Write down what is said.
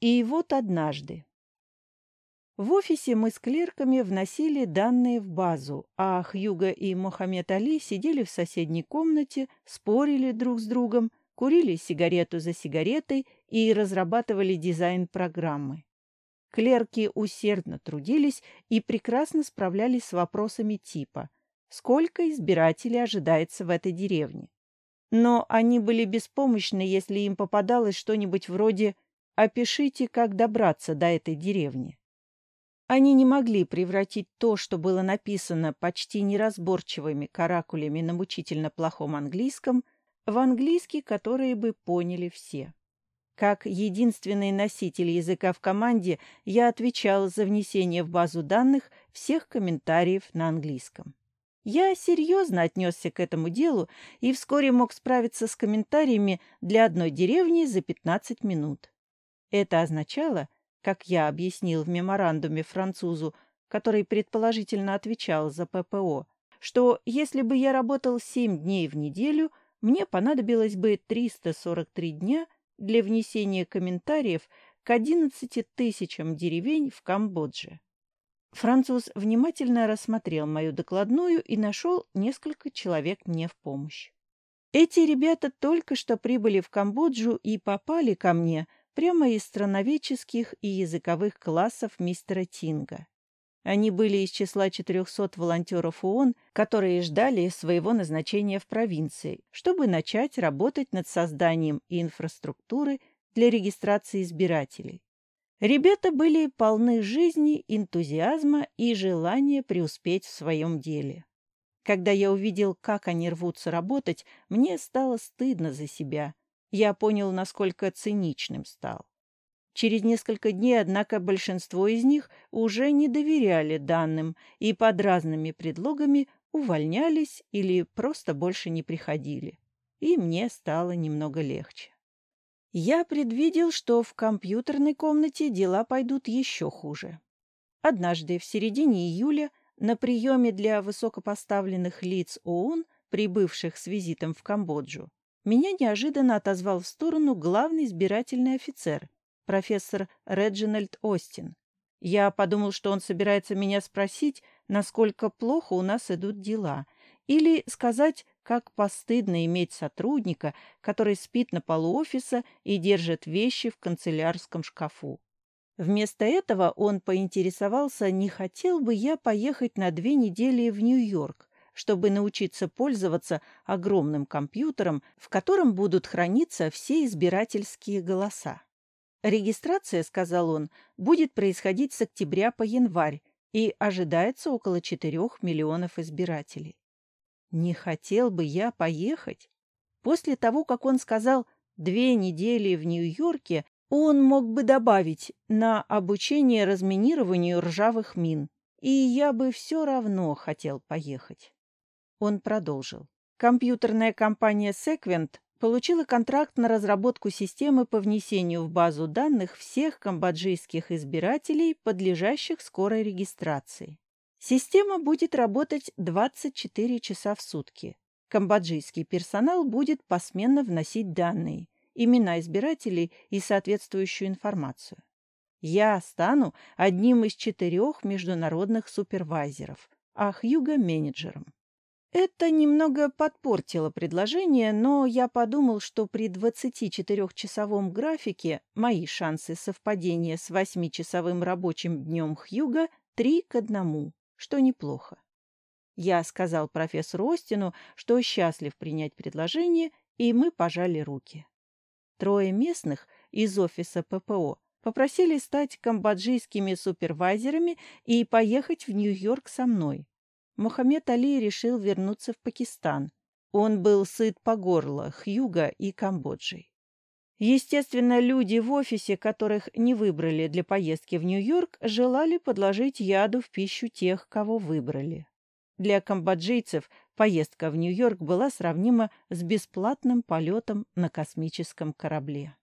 И вот однажды. В офисе мы с клерками вносили данные в базу, а Хьюга и Мохаммед Али сидели в соседней комнате, спорили друг с другом, курили сигарету за сигаретой и разрабатывали дизайн программы. Клерки усердно трудились и прекрасно справлялись с вопросами типа «Сколько избирателей ожидается в этой деревне?». Но они были беспомощны, если им попадалось что-нибудь вроде «Опишите, как добраться до этой деревни». Они не могли превратить то, что было написано почти неразборчивыми каракулями на мучительно плохом английском, в английский, который бы поняли все. Как единственный носитель языка в команде, я отвечал за внесение в базу данных всех комментариев на английском. Я серьезно отнесся к этому делу и вскоре мог справиться с комментариями для одной деревни за 15 минут. Это означало, как я объяснил в меморандуме французу, который предположительно отвечал за ППО, что если бы я работал 7 дней в неделю, мне понадобилось бы 343 дня для внесения комментариев к 11 тысячам деревень в Камбодже. Француз внимательно рассмотрел мою докладную и нашел несколько человек мне в помощь. Эти ребята только что прибыли в Камбоджу и попали ко мне прямо из страноведческих и языковых классов мистера Тинга. Они были из числа 400 волонтеров ООН, которые ждали своего назначения в провинции, чтобы начать работать над созданием инфраструктуры для регистрации избирателей. Ребята были полны жизни, энтузиазма и желания преуспеть в своем деле. Когда я увидел, как они рвутся работать, мне стало стыдно за себя – я понял, насколько циничным стал. Через несколько дней, однако, большинство из них уже не доверяли данным и под разными предлогами увольнялись или просто больше не приходили. И мне стало немного легче. Я предвидел, что в компьютерной комнате дела пойдут еще хуже. Однажды, в середине июля, на приеме для высокопоставленных лиц ООН, прибывших с визитом в Камбоджу, меня неожиданно отозвал в сторону главный избирательный офицер, профессор Реджинальд Остин. Я подумал, что он собирается меня спросить, насколько плохо у нас идут дела, или сказать, как постыдно иметь сотрудника, который спит на полу офиса и держит вещи в канцелярском шкафу. Вместо этого он поинтересовался, не хотел бы я поехать на две недели в Нью-Йорк, чтобы научиться пользоваться огромным компьютером, в котором будут храниться все избирательские голоса. Регистрация, сказал он, будет происходить с октября по январь и ожидается около 4 миллионов избирателей. Не хотел бы я поехать? После того, как он сказал «две недели в Нью-Йорке», он мог бы добавить на обучение разминированию ржавых мин, и я бы все равно хотел поехать. Он продолжил. Компьютерная компания Sequent получила контракт на разработку системы по внесению в базу данных всех камбоджийских избирателей, подлежащих скорой регистрации. Система будет работать 24 часа в сутки. Камбоджийский персонал будет посменно вносить данные, имена избирателей и соответствующую информацию. Я стану одним из четырех международных супервайзеров, а Хьюго – менеджером. Это немного подпортило предложение, но я подумал, что при 24-часовом графике мои шансы совпадения с 8-часовым рабочим днем Хьюга 3 к 1, что неплохо. Я сказал профессору Остину, что счастлив принять предложение, и мы пожали руки. Трое местных из офиса ППО попросили стать камбоджийскими супервайзерами и поехать в Нью-Йорк со мной. Мухаммед Али решил вернуться в Пакистан. Он был сыт по горло Хьюга и Камбоджей. Естественно, люди в офисе, которых не выбрали для поездки в Нью-Йорк, желали подложить яду в пищу тех, кого выбрали. Для камбоджийцев поездка в Нью-Йорк была сравнима с бесплатным полетом на космическом корабле.